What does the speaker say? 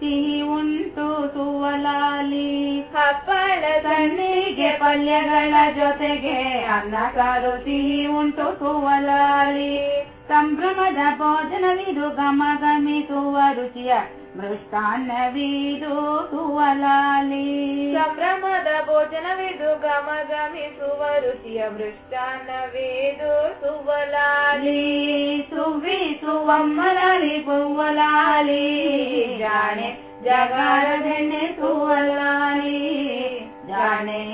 ಸಿಹಿ ಉಂಟು ಸುವಲಾಲಿ ಹಪ್ಪಳ ಸಂಡಿಗೆ ಪಲ್ಯಗಳ ಜೊತೆಗೆ ಅನ್ನ ಸಾರು ಸಿಹಿ ಉಂಟು ಸುವಲಾಲಿ ಸಂಭ್ರಮದ ಭೋಜನವಿದು ಘಮ ಘಮಿಸುವ ರುಚಿಯ ಮೃಷ್ಟಾನ್ನವಿದು ಸುವಲಾಲಿ ಸಂಭ್ರಮದ ಭೋಜನವಿದು ಘಮ ಘಮಿಸುವ ರುಚಿಯ ಮೃಷ್ಟಾನ್ನವೇದು ಸುವಲಾಲಿ ಸುವ್ವಿ ಸುವಮ್ಮಲಾಲಿ ಸುವಲಾಲಿ ಜಾಣೆ ಜಗಾರದೆಣ್ಣೆ ಸುವಲಾಲಿ ಜಾಣೆ ಜಗಾರದೆಣ್ಣೆ ಸುವಲಾಲಿ